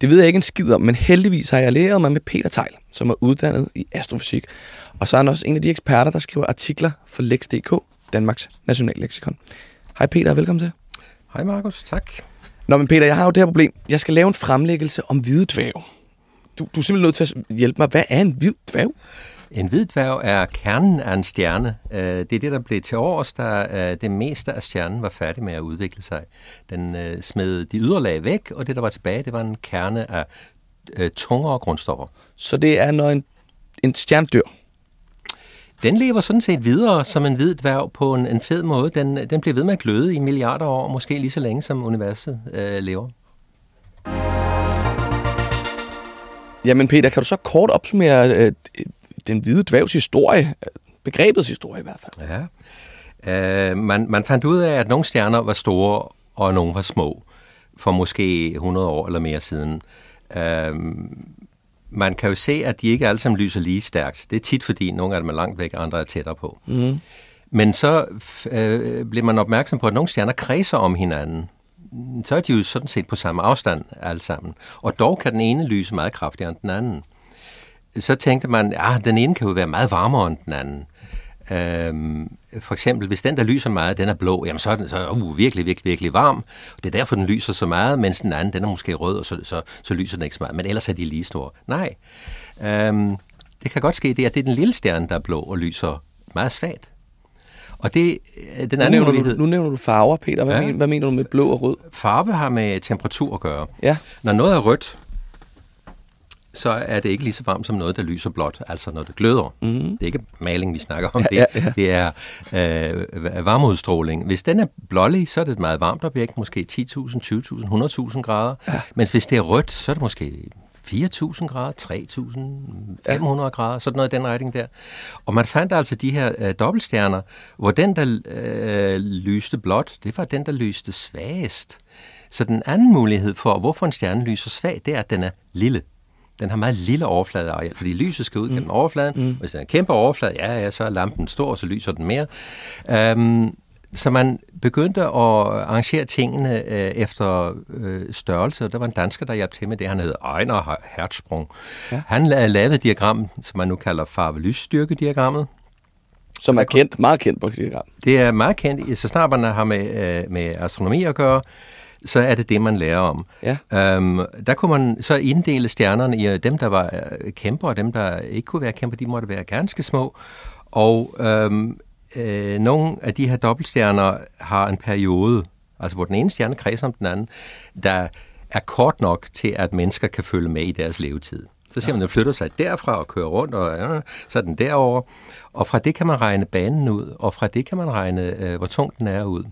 Det ved jeg ikke en skid om, men heldigvis har jeg lært mig med Peter Tejl, som er uddannet i astrofysik. Og så er han også en af de eksperter, der skriver artikler for Lex.dk, Danmarks nationalleksikon. Hej Peter, velkommen til. Hej Markus, tak. Nå, men Peter, jeg har jo det her problem. Jeg skal lave en fremlæggelse om hvide dværge. Du, du er simpelthen nødt til at hjælpe mig. Hvad er en hvid dværg? En hvid dværg er kernen af en stjerne. Øh, det er det, der blev til års, da øh, det meste af stjernen var færdig med at udvikle sig. Den øh, smed de yderlag væk, og det, der var tilbage, det var en kerne af tungere grundstoffer. Så det er, når en, en stjerne dør? Den lever sådan set videre som en hvid dværg på en, en fed måde. Den, den bliver ved med at gløde i milliarder år, måske lige så længe som universet øh, lever. Jamen Peter, kan du så kort opsummere øh, den hvide dværgs historie, begrebets historie i hvert fald? Ja. Uh, man, man fandt ud af, at nogle stjerner var store, og nogle var små, for måske 100 år eller mere siden. Uh, man kan jo se, at de ikke alle sammen lyser lige stærkt. Det er tit, fordi nogle af dem er langt væk, og andre er tættere på. Mm. Men så øh, bliver man opmærksom på, at nogle stjerner kredser om hinanden. Så er de jo sådan set på samme afstand alle sammen. Og dog kan den ene lyse meget kraftigere end den anden. Så tænkte man, at ah, den ene kan jo være meget varmere end den anden. Øhm, for eksempel, hvis den, der lyser meget, den er blå, jamen så er den så, uh, virkelig, virkelig, virkelig varm. Det er derfor, den lyser så meget, mens den anden, den er måske rød, og så, så, så lyser den ikke så meget. Men ellers er de lige store. Nej. Øhm, det kan godt ske, det er, det er den lille stjerne, der er blå og lyser meget svagt. Og det, øh, den anden nu, nævner du, nu nævner du farver, Peter. Hvad, ja. mener, hvad mener du med blå og rød? Farve har med temperatur at gøre. Ja. Når noget er rødt, så er det ikke lige så varmt som noget, der lyser blåt, altså når det gløder. Mm. Det er ikke maling, vi snakker om, ja, det, ja, ja. det er øh, varmeudstråling. Hvis den er blålig, så er det et meget varmt objekt, måske 10.000, 20.000, 100.000 grader. Ja. Mens hvis det er rødt, så er det måske 4.000 grader, 3.500 ja. grader, sådan noget i den retning der. Og man fandt altså de her øh, dobbeltstjerner, hvor den, der øh, lyste blåt, det var den, der lyste svagest. Så den anden mulighed for, hvorfor en stjerne lyser svag, det er, at den er lille. Den har meget lille overfladeareal, fordi lyset skal ud mm. gennem overfladen. Mm. Hvis den er en kæmpe overflade, ja, ja, så er lampen stor, så lyser den mere. Um, så man begyndte at arrangere tingene øh, efter øh, størrelse, der var en dansker, der hjalp til med det. Han hed Ejner Hertzsprung. Ja. Han lavede et diagram, som man nu kalder farve-lysstyrke-diagrammet. Som er kendt, meget kendt på diagram. Det er meget kendt, så snart man har med, øh, med astronomi at gøre, så er det det, man lærer om. Ja. Øhm, der kunne man så inddele stjernerne i øh, dem, der var øh, kæmper, og dem, der ikke kunne være kæmper, de måtte være ganske små. Og øhm, øh, nogle af de her dobbeltstjerner har en periode, altså hvor den ene stjerne kredser om den anden, der er kort nok til, at mennesker kan følge med i deres levetid. Så ser man, at den flytter sig derfra og kører rundt, og ja, så er den derover. Og fra det kan man regne banen ud, og fra det kan man regne, øh, hvor tung den er ud.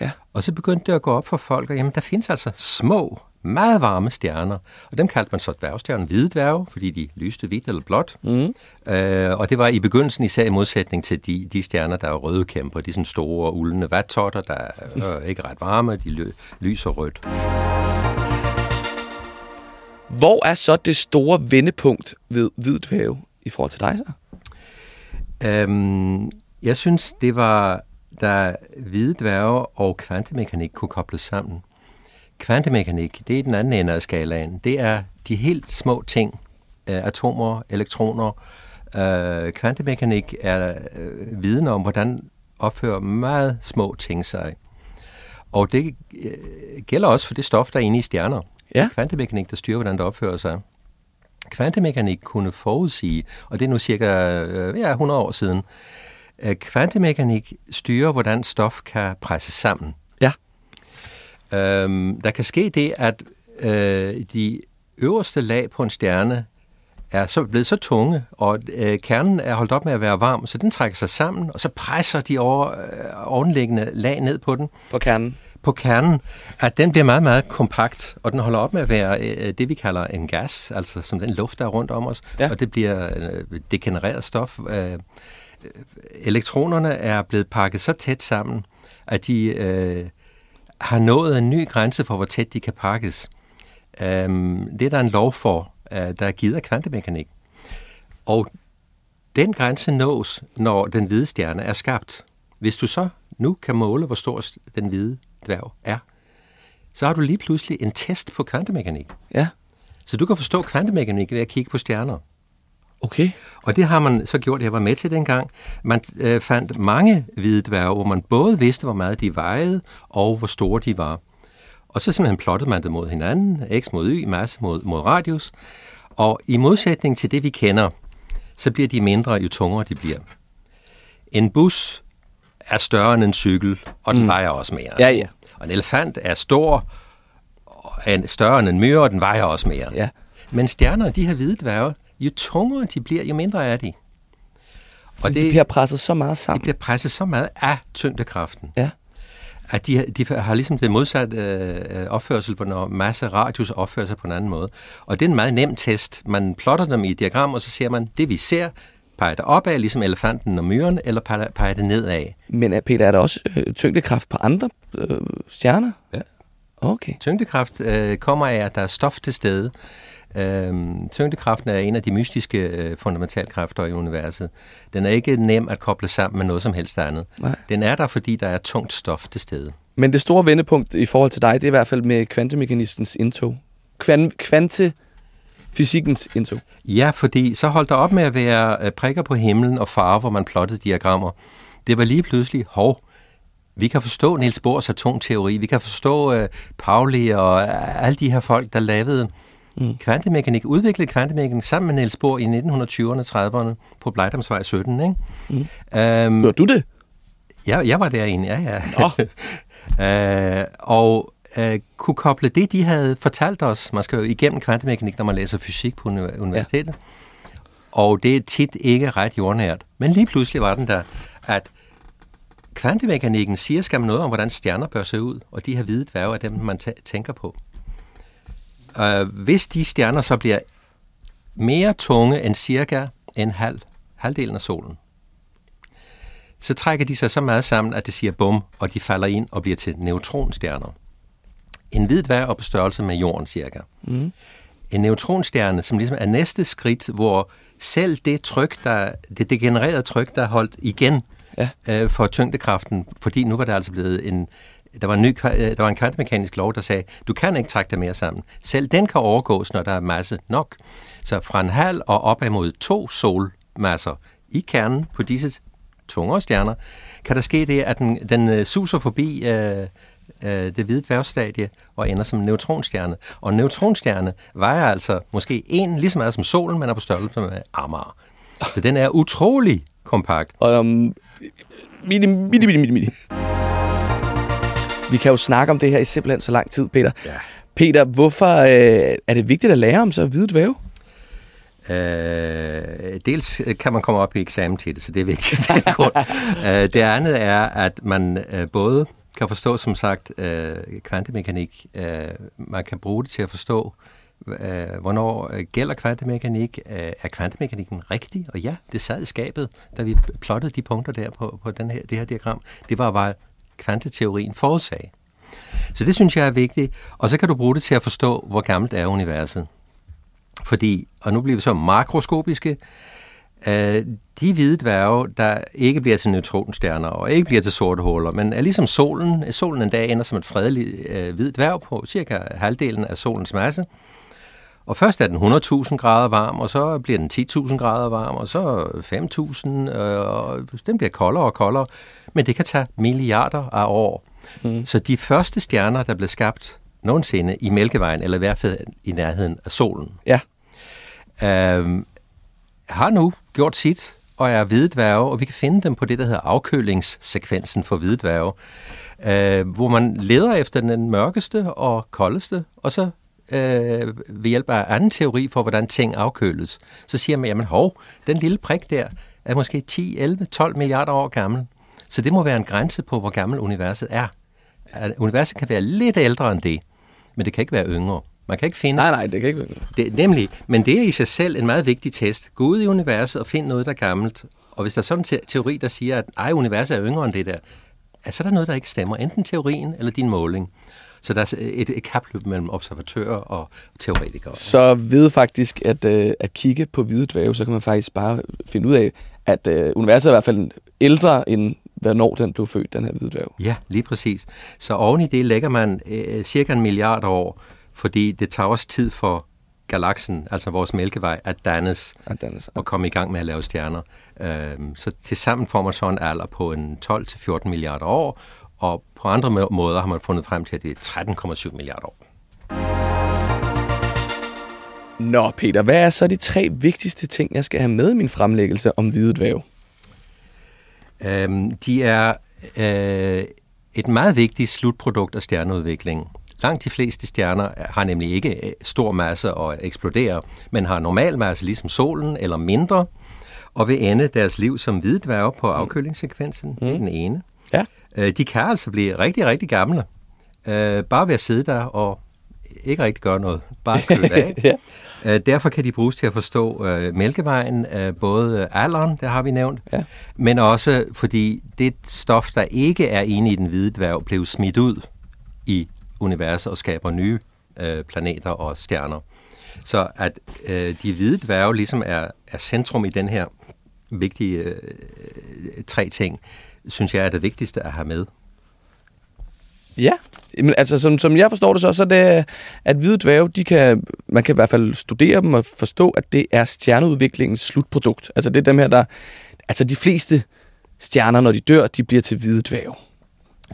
Ja. Og så begyndte det at gå op for folk, at jamen, der findes altså små, meget varme stjerner, og dem kaldte man så dværgstjerner, hvide dværge, fordi de lyste hvidt eller blåt. Mm. Øh, og det var i begyndelsen især i modsætning til de, de stjerner, der er røde kæmper, de sådan store, uldende vattotter, der er øh, ikke ret varme, de ly, lyser rødt. Hvor er så det store vendepunkt ved hvid dværge i forhold til dig så? Øhm, jeg synes, det var da hvide dværge og kvantemekanik kunne kobles sammen. Kvantemekanik, det er den anden ende af skalaen. Det er de helt små ting, øh, atomer, elektroner. Øh, kvantemekanik er øh, viden om, hvordan opfører meget små ting sig. Og det øh, gælder også for det stof, der er inde i stjerner. Ja. Kvantemekanik, der styrer, hvordan det opfører sig. Kvantemekanik kunne forudsige, og det er nu cirka øh, ja, 100 år siden, Øh, kvantemekanik styrer, hvordan stof kan presses sammen. Ja. Øhm, der kan ske det, at øh, de øverste lag på en stjerne er så blevet så tunge, og øh, kernen er holdt op med at være varm, så den trækker sig sammen, og så presser de over, øh, ovenliggende lag ned på den. På kernen? på kernen, at den bliver meget, meget kompakt, og den holder op med at være øh, det, vi kalder en gas, altså som den luft, der er rundt om os, ja. og det bliver øh, degenereret stof. Øh, elektronerne er blevet pakket så tæt sammen, at de øh, har nået en ny grænse for, hvor tæt de kan pakkes. Um, det er der en lov for, uh, der er givet af kvantemekanik. Og den grænse nås, når den hvide stjerne er skabt. Hvis du så nu kan måle, hvor stor den hvide dværg er, så har du lige pludselig en test på kvantemekanik. Ja. Så du kan forstå kvantemekanik ved at kigge på stjerner. Okay. Og det har man så gjort, jeg var med til dengang. Man øh, fandt mange hvide dværge, hvor man både vidste, hvor meget de vejede, og hvor store de var. Og så simpelthen plottede man det mod hinanden, x mod y, masse mod, mod radius. Og i modsætning til det, vi kender, så bliver de mindre, jo tungere de bliver. En bus er større end en cykel, og den mm. vejer også mere. Ja, ja. Og en elefant er stor, og er større end en myre, og den vejer også mere. Ja. Men stjerner, de her hvide dværge, jo tungere de bliver, jo mindre er de. Og det, de bliver presset så meget sammen. De bliver presset så meget af tyngdekraften. Ja. At de, de har ligesom det modsatte øh, opførsel, på når masse radius opfører sig på en anden måde. Og det er en meget nem test. Man plotter dem i et diagram, og så ser man, det vi ser, peger det opad, ligesom elefanten og myren, eller peger, peger det nedad. Men Peter, er der også øh, tyngdekraft på andre øh, stjerner? Ja. Okay. Tyngdekraft øh, kommer af, at der er stof til stede. Øhm, tyngdekraften er en af de mystiske øh, fundamentalkræfter i universet. Den er ikke nem at koble sammen med noget som helst andet. Nej. Den er der, fordi der er tungt stof til stede. Men det store vendepunkt i forhold til dig, det er i hvert fald med kvantemekanismens indtog. Kvan, kvantefysikkens indtog. Ja, fordi så holdt der op med at være øh, prikker på himlen og farver, hvor man plottede diagrammer. Det var lige pludselig, hov, vi kan forstå Niels Bohrs atomteori, vi kan forstå uh, Pauli og uh, alle de her folk, der lavede mm. kvantemekanik, udviklede kvantemekanik sammen med Niels Bohr i 1920'erne og 30'erne på Blejdomsvej 17. Ikke? Mm. Um, Var du det? Ja, jeg var derinde, ja, ja. Uh, og uh, kunne koble det, de havde fortalt os. Man skal jo igennem kvantemekanik, når man læser fysik på universitetet. Ja. Og det er tit ikke ret jordnært. Men lige pludselig var den der, at kvantemekanikken siger skal man noget om, hvordan stjerner bør se ud, og de her hvide dværge er dem, man tænker på. Uh, hvis de stjerner så bliver mere tunge end cirka en halv, halvdelen af solen, så trækker de sig så meget sammen, at det siger bum, og de falder ind og bliver til neutronstjerner. En hvid dværg er på størrelse med jorden cirka. Mm. En neutronstjerne, som ligesom er næste skridt, hvor selv det tryk, der, det degenererede tryk, der er holdt igen ja. øh, for tyngdekraften, fordi nu var det altså blevet en, der var en, ny, øh, der var en kvantemekanisk lov, der sagde, du kan ikke trække det mere sammen. Selv den kan overgås, når der er masse nok. Så fra en halv og op imod to solmasser i kernen på disse tungere stjerner, kan der ske det, at den, den øh, suser forbi øh, øh, det hvide dværgstadie og ender som en neutronstjerne. Og en neutronstjerne vejer altså måske en lige så meget som solen, men er på størrelse med Amager. Så den er utrolig kompakt. Og um, mini, mini, mini, mini, mini. Vi kan jo snakke om det her i simpelthen så lang tid, Peter. Ja. Peter, hvorfor øh, er det vigtigt at lære om så hvide dvæve? Øh, dels kan man komme op i eksamen til det, så det er vigtigt. øh, det andet er, at man øh, både kan forstå, som sagt, øh, kvantemekanik. Øh, man kan bruge det til at forstå, øh, hvornår øh, gælder kvantemekanik. Øh, er kvantemekanikken rigtig? Og ja, det sad i skabet, da vi plottede de punkter der på, på den her, det her diagram. Det var bare kvanteteorien forudsag. Så det synes jeg er vigtigt. Og så kan du bruge det til at forstå, hvor gammelt er universet. Fordi, og nu bliver vi så makroskopiske, øh, de hvide dværge, der ikke bliver til neutronstjerner og ikke bliver til sorte huller, men er ligesom solen. Solen en dag ender som et fredeligt øh, hvidt dværg på cirka halvdelen af solens masse. Og først er den 100.000 grader varm, og så bliver den 10.000 grader varm, og så 5.000, øh, og den bliver koldere og koldere. Men det kan tage milliarder af år. Mm. Så de første stjerner, der blev skabt nogensinde i Mælkevejen, eller i hvert fald i nærheden af solen, ja. øh, har nu gjort sit og er hvide dværge, og vi kan finde dem på det, der hedder afkølingssekvensen for hvide dværge, øh, hvor man leder efter den mørkeste og koldeste, og så øh, ved hjælp af anden teori for, hvordan ting afkøles, så siger man, jamen hov, den lille prik der er måske 10, 11, 12 milliarder år gammel. Så det må være en grænse på, hvor gammel universet er. at universet kan være lidt ældre end det, men det kan ikke være yngre. Man kan ikke finde... Nej, nej, det kan ikke være. Det, nemlig, men det er i sig selv en meget vigtig test. Gå ud i universet og find noget, der er gammelt. Og hvis der er sådan en teori, der siger, at ej, universet er yngre end det der, så er der noget, der ikke stemmer. Enten teorien eller din måling. Så der er et, et kapløb mellem observatører og teoretikere. Så ved faktisk, at, øh, at kigge på hvide dvæve, så kan man faktisk bare finde ud af, at øh, universet er i hvert fald ældre end hvornår den blev født, den her hvide dværg. Ja, lige præcis. Så oven i det lægger man øh, cirka en milliard år, fordi det tager også tid for galaksen, altså vores mælkevej, at dannes, at dannes. og komme i gang med at lave stjerner. Øhm, så til sammen får man så en alder på en 12-14 milliarder år, og på andre måder har man fundet frem til, at det er 13,7 milliarder år. Nå, Peter, hvad er så de tre vigtigste ting, jeg skal have med i min fremlæggelse om hvide dværg? Øhm, de er øh, et meget vigtigt slutprodukt af stjerneudviklingen. Langt de fleste stjerner har nemlig ikke øh, stor masse at eksplodere, men har normal masse ligesom solen eller mindre, og vil ende deres liv som hvide dværge på afkølingssekvensen. Mm. Det er den ene. Ja. Øh, de kan altså blive rigtig, rigtig gamle. Øh, bare ved at sidde der og ikke rigtig gøre noget. Bare køle af. ja. Øh, derfor kan de bruges til at forstå øh, mælkevejen, øh, både alderen, det har vi nævnt, ja. men også fordi det stof, der ikke er inde i den hvide dværg, blev smidt ud i universet og skaber nye øh, planeter og stjerner. Så at øh, de hvide dværge ligesom er, er centrum i den her vigtige øh, tre ting, synes jeg er det vigtigste at have med. Ja, men altså som, som jeg forstår det så, så er det, at hvide dværge, de kan, man kan i hvert fald studere dem og forstå, at det er stjerneudviklingens slutprodukt. Altså det er dem her, der, altså de fleste stjerner, når de dør, de bliver til hvide dværge.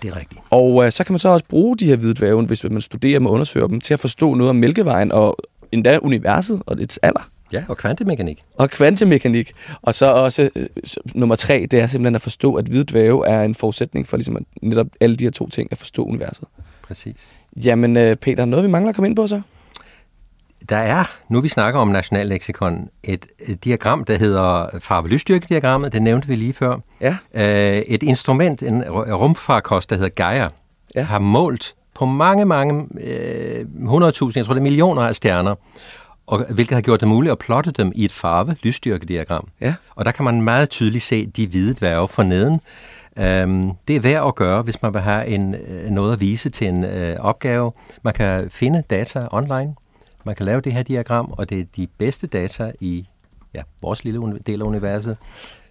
Det er rigtigt. Og øh, så kan man så også bruge de her hvide dværge, hvis man studerer dem og undersøger dem, til at forstå noget om Mælkevejen og endda universet og dets alder. Ja, og kvantemekanik. Og kvantemekanik. Og så også øh, nummer tre, det er simpelthen at forstå, at hvide dvæve er en forudsætning for ligesom, at netop alle de her to ting, at forstå universet. Præcis. Jamen, øh, Peter, noget vi mangler at komme ind på så? Der er, nu vi snakker om nationalleksikon, et, et diagram, der hedder farvelysstyrke-diagrammet, det nævnte vi lige før. Ja. Øh, et instrument, en rumfarkost, der hedder Gaia, ja. har målt på mange, mange øh, 100.000, jeg tror det er millioner af stjerner, og, hvilket har gjort det muligt at plotte dem i et farve lysstyrkediagram. Ja. Og der kan man meget tydeligt se de hvide dværge for neden. Um, det er værd at gøre, hvis man vil have en, øh, noget at vise til en uh, opgave. Man kan finde data online. Man kan lave det her diagram, og det er de bedste data i ja, vores lille del af universet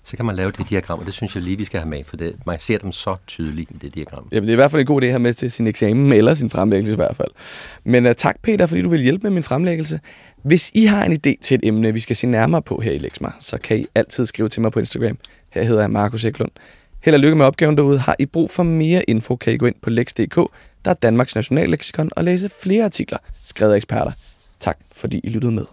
så kan man lave det diagram, og det synes jeg lige, vi skal have med, for det, man ser dem så tydeligt i det diagram. Ja, det er i hvert fald en god idé at have med til sin eksamen, eller sin fremlæggelse i hvert fald. Men uh, tak Peter, fordi du vil hjælpe med min fremlæggelse. Hvis I har en idé til et emne, vi skal se nærmere på her i Lexmar, så kan I altid skrive til mig på Instagram. Her hedder jeg Markus Eklund. Held og lykke med opgaven derude. Har I brug for mere info, kan I gå ind på lex.dk, der er Danmarks nationalleksikon, og læse flere artikler skrevet af eksperter. Tak fordi I lyttede med.